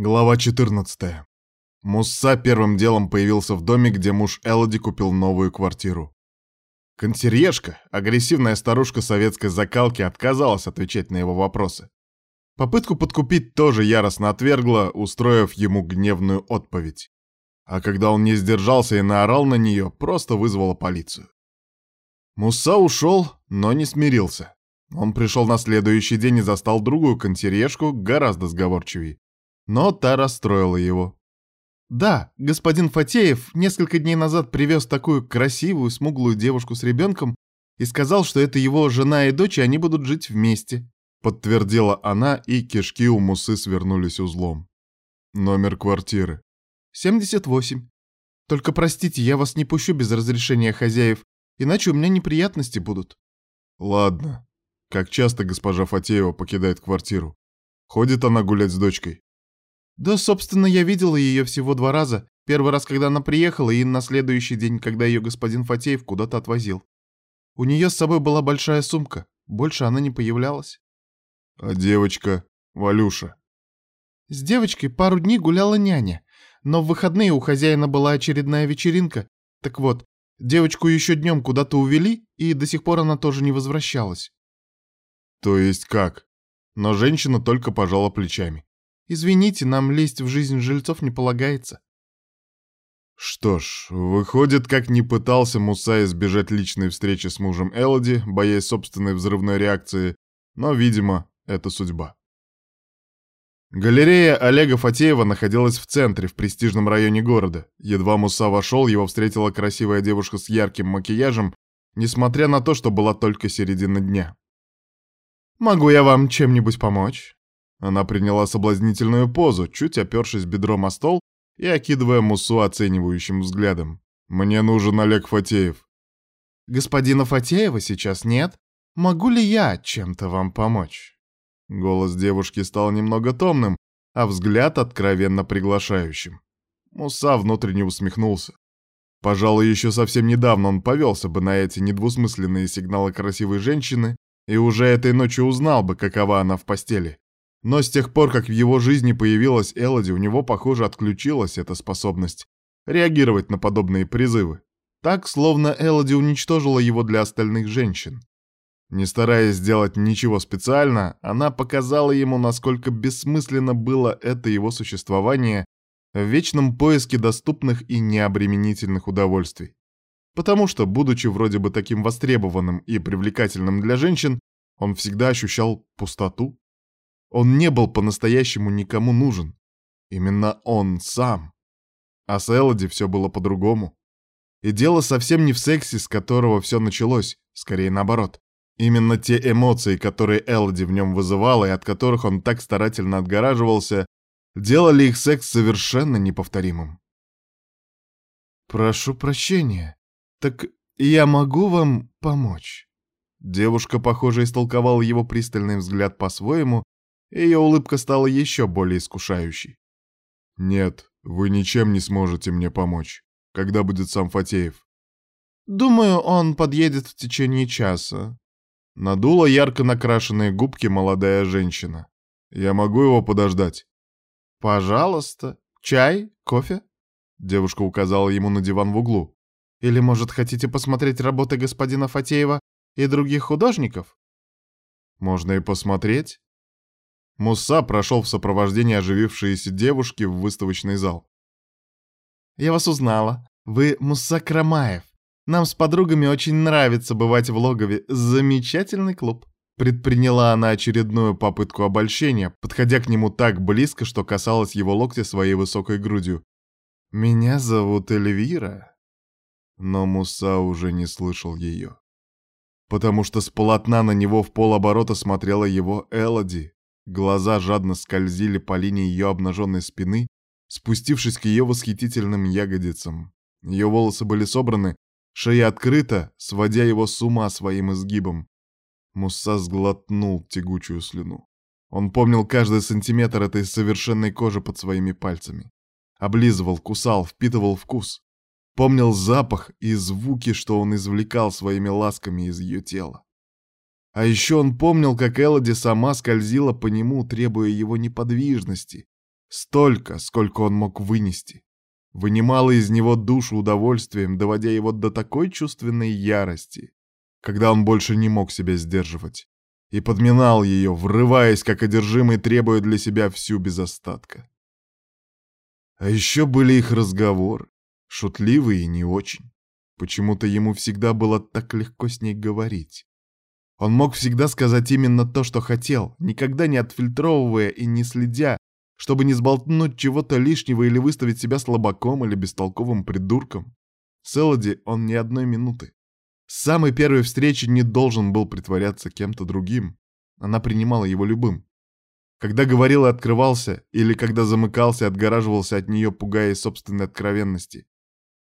Глава 14. Мусса первым делом появился в доме, где муж Элоди купил новую квартиру. Консьержка, агрессивная старушка советской закалки, отказалась отвечать на его вопросы. Попытку подкупить тоже яростно отвергла, устроив ему гневную отповедь. А когда он не сдержался и наорал на нее, просто вызвала полицию. Мусса ушел, но не смирился. Он пришел на следующий день и застал другую консьержку, гораздо сговорчивее. Но та расстроила его. Да, господин Фатеев несколько дней назад привез такую красивую, смуглую девушку с ребенком и сказал, что это его жена и дочь, и они будут жить вместе. Подтвердила она, и кишки у Мусы свернулись узлом. Номер квартиры. 78. Только простите, я вас не пущу без разрешения хозяев, иначе у меня неприятности будут. Ладно. Как часто госпожа Фатеева покидает квартиру? Ходит она гулять с дочкой? Да, собственно, я видела ее всего два раза. Первый раз, когда она приехала, и на следующий день, когда ее господин Фатеев куда-то отвозил. У нее с собой была большая сумка. Больше она не появлялась. А девочка, Валюша? С девочкой пару дней гуляла няня. Но в выходные у хозяина была очередная вечеринка. Так вот, девочку еще днем куда-то увели, и до сих пор она тоже не возвращалась. То есть как? Но женщина только пожала плечами. Извините, нам лезть в жизнь жильцов не полагается. Что ж, выходит, как не пытался Муса избежать личной встречи с мужем Элоди, боясь собственной взрывной реакции, но, видимо, это судьба. Галерея Олега Фатеева находилась в центре, в престижном районе города. Едва Муса вошел, его встретила красивая девушка с ярким макияжем, несмотря на то, что была только середина дня. «Могу я вам чем-нибудь помочь?» Она приняла соблазнительную позу, чуть опершись бедром о стол и окидывая Мусу оценивающим взглядом. «Мне нужен Олег Фатеев». «Господина Фатеева сейчас нет. Могу ли я чем-то вам помочь?» Голос девушки стал немного томным, а взгляд откровенно приглашающим. Муса внутренне усмехнулся. Пожалуй, еще совсем недавно он повелся бы на эти недвусмысленные сигналы красивой женщины и уже этой ночью узнал бы, какова она в постели. Но с тех пор, как в его жизни появилась Элоди, у него, похоже, отключилась эта способность реагировать на подобные призывы. Так, словно Элоди уничтожила его для остальных женщин. Не стараясь сделать ничего специально, она показала ему, насколько бессмысленно было это его существование в вечном поиске доступных и необременительных удовольствий. Потому что, будучи вроде бы таким востребованным и привлекательным для женщин, он всегда ощущал пустоту, он не был по-настоящему никому нужен. Именно он сам. А с Элоди все было по-другому. И дело совсем не в сексе, с которого все началось, скорее наоборот. Именно те эмоции, которые Элоди в нем вызывала и от которых он так старательно отгораживался, делали их секс совершенно неповторимым. «Прошу прощения. Так я могу вам помочь?» Девушка, похоже, истолковала его пристальный взгляд по-своему ее улыбка стала еще более искушающей. «Нет, вы ничем не сможете мне помочь. Когда будет сам Фатеев?» «Думаю, он подъедет в течение часа». Надула ярко накрашенные губки молодая женщина. «Я могу его подождать?» «Пожалуйста. Чай? Кофе?» Девушка указала ему на диван в углу. «Или, может, хотите посмотреть работы господина Фатеева и других художников?» «Можно и посмотреть», Муса прошел в сопровождении оживившейся девушки в выставочный зал. «Я вас узнала. Вы Муса Крамаев. Нам с подругами очень нравится бывать в логове. Замечательный клуб». Предприняла она очередную попытку обольщения, подходя к нему так близко, что касалась его локтя своей высокой грудью. «Меня зовут Эльвира». Но Муса уже не слышал ее. Потому что с полотна на него в полоборота смотрела его Элоди, Глаза жадно скользили по линии ее обнаженной спины, спустившись к ее восхитительным ягодицам. Ее волосы были собраны, шея открыта, сводя его с ума своим изгибом. Мусса сглотнул тягучую слюну. Он помнил каждый сантиметр этой совершенной кожи под своими пальцами. Облизывал, кусал, впитывал вкус. Помнил запах и звуки, что он извлекал своими ласками из ее тела. А еще он помнил, как Элоди сама скользила по нему, требуя его неподвижности, Столько, сколько он мог вынести. Вынимала из него душу удовольствием, доводя его до такой чувственной ярости, когда он больше не мог себя сдерживать, и подминал ее, врываясь, как одержимый, требуя для себя всю без остатка. А еще были их разговоры, шутливые и не очень. Почему-то ему всегда было так легко с ней говорить. Он мог всегда сказать именно то, что хотел, никогда не отфильтровывая и не следя, чтобы не сболтнуть чего-то лишнего или выставить себя слабаком или бестолковым придурком. С Элоди он ни одной минуты. С самой первой встречи не должен был притворяться кем-то другим. Она принимала его любым. Когда говорил и открывался, или когда замыкался и отгораживался от нее, пугая собственной откровенности.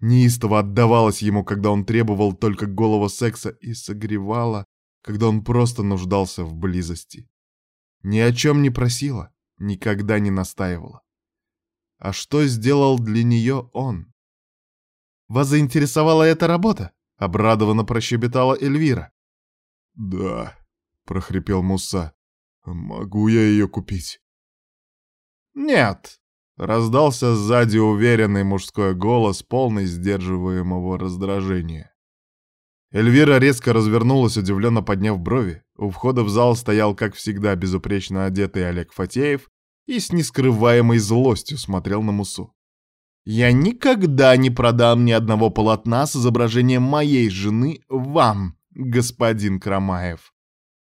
Неистово отдавалась ему, когда он требовал только голого секса, и согревала, когда он просто нуждался в близости. Ни о чем не просила, никогда не настаивала. А что сделал для нее он? «Вас заинтересовала эта работа?» — обрадованно прощебетала Эльвира. «Да», — прохрипел Муса. «Могу я ее купить?» «Нет», — раздался сзади уверенный мужской голос, полный сдерживаемого раздражения. Эльвира резко развернулась, удивленно подняв брови. У входа в зал стоял, как всегда, безупречно одетый Олег Фатеев и с нескрываемой злостью смотрел на Мусу. «Я никогда не продам ни одного полотна с изображением моей жены вам, господин Крамаев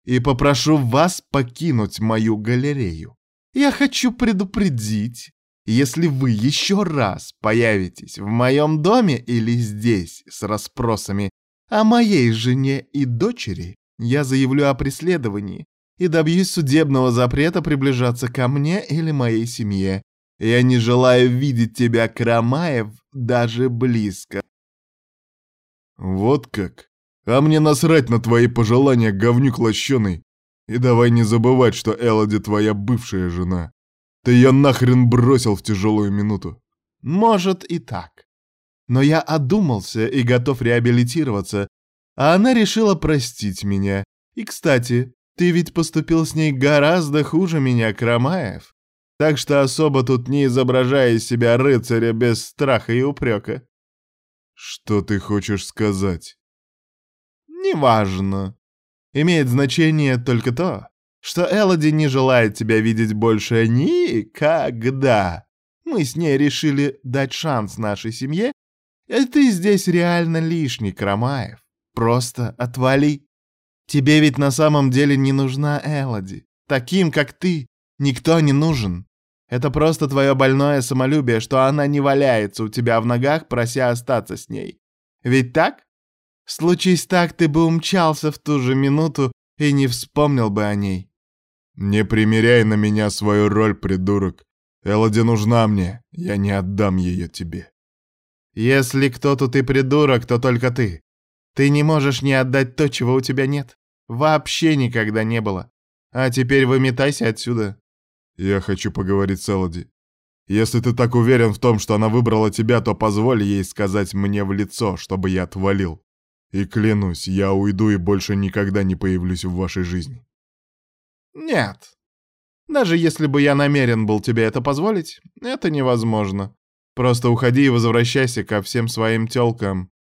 и попрошу вас покинуть мою галерею. Я хочу предупредить, если вы еще раз появитесь в моем доме или здесь с расспросами о моей жене и дочери, я заявлю о преследовании и добьюсь судебного запрета приближаться ко мне или моей семье. Я не желаю видеть тебя, Крамаев, даже близко. Вот как? А мне насрать на твои пожелания, говнюк лощеный. И давай не забывать, что Элоди твоя бывшая жена. Ты ее нахрен бросил в тяжелую минуту. Может и так. Но я одумался и готов реабилитироваться, а она решила простить меня. И, кстати, ты ведь поступил с ней гораздо хуже меня, Крамаев. Так что особо тут не изображая из себя рыцаря без страха и упрека. Что ты хочешь сказать? Неважно. Имеет значение только то, что Элоди не желает тебя видеть больше никогда. Мы с ней решили дать шанс нашей семье, ты здесь реально лишний, Крамаев. Просто отвали. Тебе ведь на самом деле не нужна Элоди. Таким, как ты, никто не нужен. Это просто твое больное самолюбие, что она не валяется у тебя в ногах, прося остаться с ней. Ведь так? Случись так, ты бы умчался в ту же минуту и не вспомнил бы о ней. Не примеряй на меня свою роль, придурок. Элоди нужна мне, я не отдам ее тебе. Если кто тут и придурок, то только ты. Ты не можешь не отдать то, чего у тебя нет. Вообще никогда не было. А теперь выметайся отсюда. Я хочу поговорить с Элоди. Если ты так уверен в том, что она выбрала тебя, то позволь ей сказать мне в лицо, чтобы я отвалил. И клянусь, я уйду и больше никогда не появлюсь в вашей жизни. Нет. Даже если бы я намерен был тебе это позволить, это невозможно. Просто уходи и возвращайся ко всем своим тёлкам.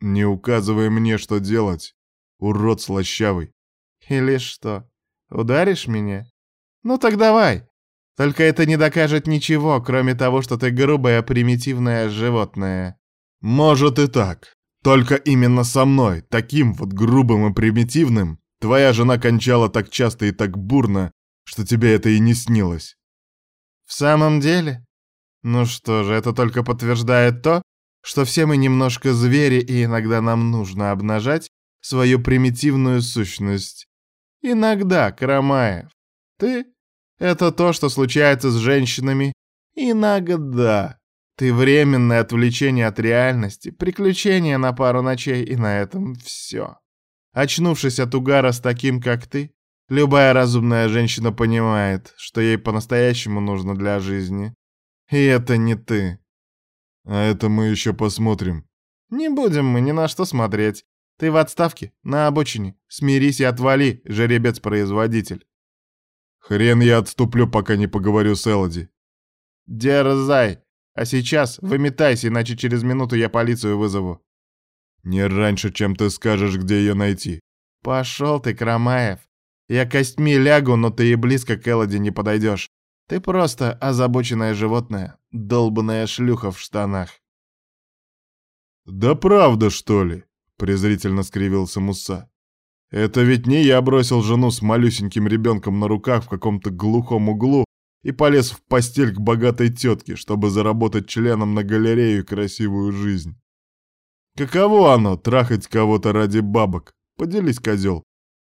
Не указывай мне, что делать, урод слащавый. Или что, ударишь меня? Ну так давай. Только это не докажет ничего, кроме того, что ты грубое примитивное животное. Может и так. Только именно со мной, таким вот грубым и примитивным, твоя жена кончала так часто и так бурно, что тебе это и не снилось. В самом деле? Ну что же, это только подтверждает то, что все мы немножко звери, и иногда нам нужно обнажать свою примитивную сущность. Иногда, Карамаев. Ты — это то, что случается с женщинами. Иногда. Ты временное отвлечение от реальности, приключение на пару ночей, и на этом все. Очнувшись от угара с таким, как ты, любая разумная женщина понимает, что ей по-настоящему нужно для жизни. И это не ты. А это мы еще посмотрим. Не будем мы ни на что смотреть. Ты в отставке, на обочине. Смирись и отвали, жеребец-производитель. Хрен я отступлю, пока не поговорю с Элоди. Дерзай! А сейчас выметайся, иначе через минуту я полицию вызову. Не раньше, чем ты скажешь, где ее найти. Пошел ты, Крамаев. Я костьми лягу, но ты и близко к Элоди не подойдешь. Ты просто озабоченное животное, долбанная шлюха в штанах. Да правда, что ли? презрительно скривился Муса. Это ведь не я бросил жену с малюсеньким ребенком на руках в каком-то глухом углу и полез в постель к богатой тетке, чтобы заработать членом на галерею красивую жизнь. Каково оно, трахать кого-то ради бабок? Поделись, козел.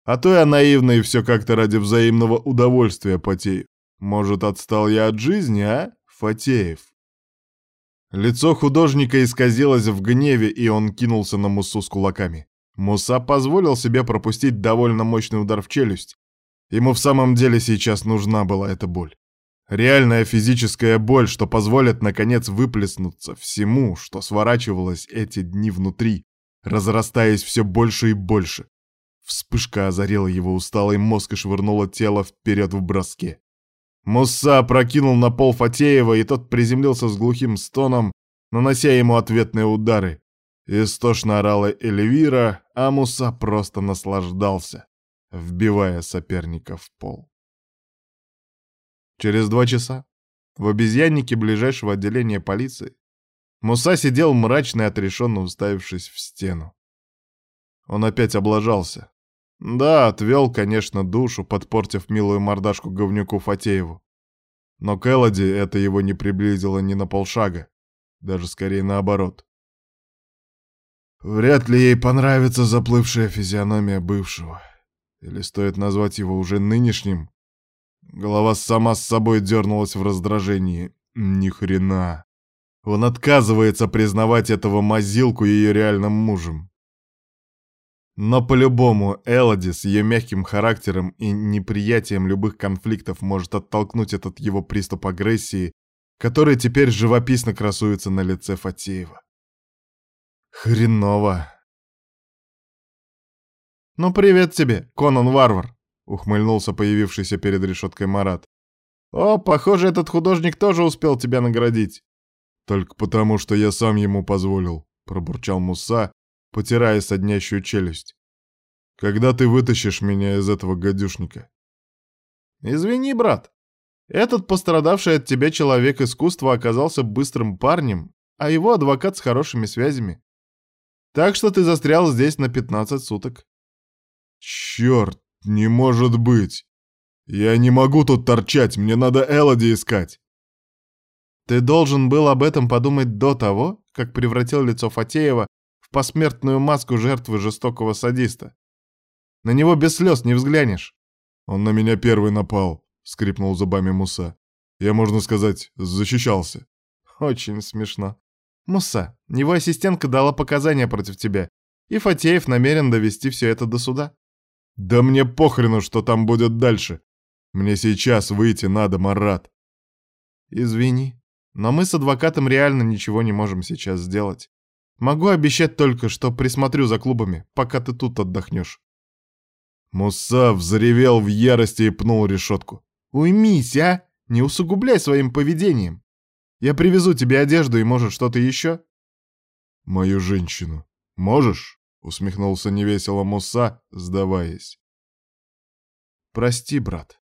А то я наивно и все как-то ради взаимного удовольствия потею. Может, отстал я от жизни, а, Фатеев? Лицо художника исказилось в гневе, и он кинулся на Мусу с кулаками. Муса позволил себе пропустить довольно мощный удар в челюсть. Ему в самом деле сейчас нужна была эта боль. Реальная физическая боль, что позволит, наконец, выплеснуться всему, что сворачивалось эти дни внутри, разрастаясь все больше и больше. Вспышка озарила его усталый мозг и швырнула тело вперед в броске. Мусса прокинул на пол Фатеева, и тот приземлился с глухим стоном, нанося ему ответные удары. Истошно орала Эльвира, а Муса просто наслаждался, вбивая соперника в пол. Через два часа в обезьяннике ближайшего отделения полиции Муса сидел мрачно и отрешенно уставившись в стену. Он опять облажался. Да, отвел, конечно, душу, подпортив милую мордашку говнюку Фатееву. Но к Элоди это его не приблизило ни на полшага, даже скорее наоборот. Вряд ли ей понравится заплывшая физиономия бывшего. Или стоит назвать его уже нынешним Голова сама с собой дернулась в раздражении. Ни хрена. Он отказывается признавать этого мазилку ее реальным мужем. Но по-любому Элоди с ее мягким характером и неприятием любых конфликтов может оттолкнуть этот его приступ агрессии, который теперь живописно красуется на лице Фатеева. Хреново. «Ну привет тебе, Конан Варвар!» ухмыльнулся появившийся перед решеткой Марат. «О, похоже, этот художник тоже успел тебя наградить». «Только потому, что я сам ему позволил», — пробурчал Муса, потирая соднящую челюсть. «Когда ты вытащишь меня из этого гадюшника?» «Извини, брат. Этот пострадавший от тебя человек искусства оказался быстрым парнем, а его адвокат с хорошими связями. Так что ты застрял здесь на 15 суток». «Черт!» «Не может быть! Я не могу тут торчать, мне надо Элоди искать!» «Ты должен был об этом подумать до того, как превратил лицо Фатеева в посмертную маску жертвы жестокого садиста. На него без слез не взглянешь». «Он на меня первый напал», — скрипнул зубами Муса. «Я, можно сказать, защищался». «Очень смешно. Муса, его ассистентка дала показания против тебя, и Фатеев намерен довести все это до суда». Да мне похрену, что там будет дальше. Мне сейчас выйти надо, Марат. Извини, но мы с адвокатом реально ничего не можем сейчас сделать. Могу обещать только, что присмотрю за клубами, пока ты тут отдохнешь. Муса взревел в ярости и пнул решетку. «Уймись, а! Не усугубляй своим поведением! Я привезу тебе одежду и, может, что-то еще?» «Мою женщину. Можешь?» — усмехнулся невесело Муса, сдаваясь. «Прости, брат.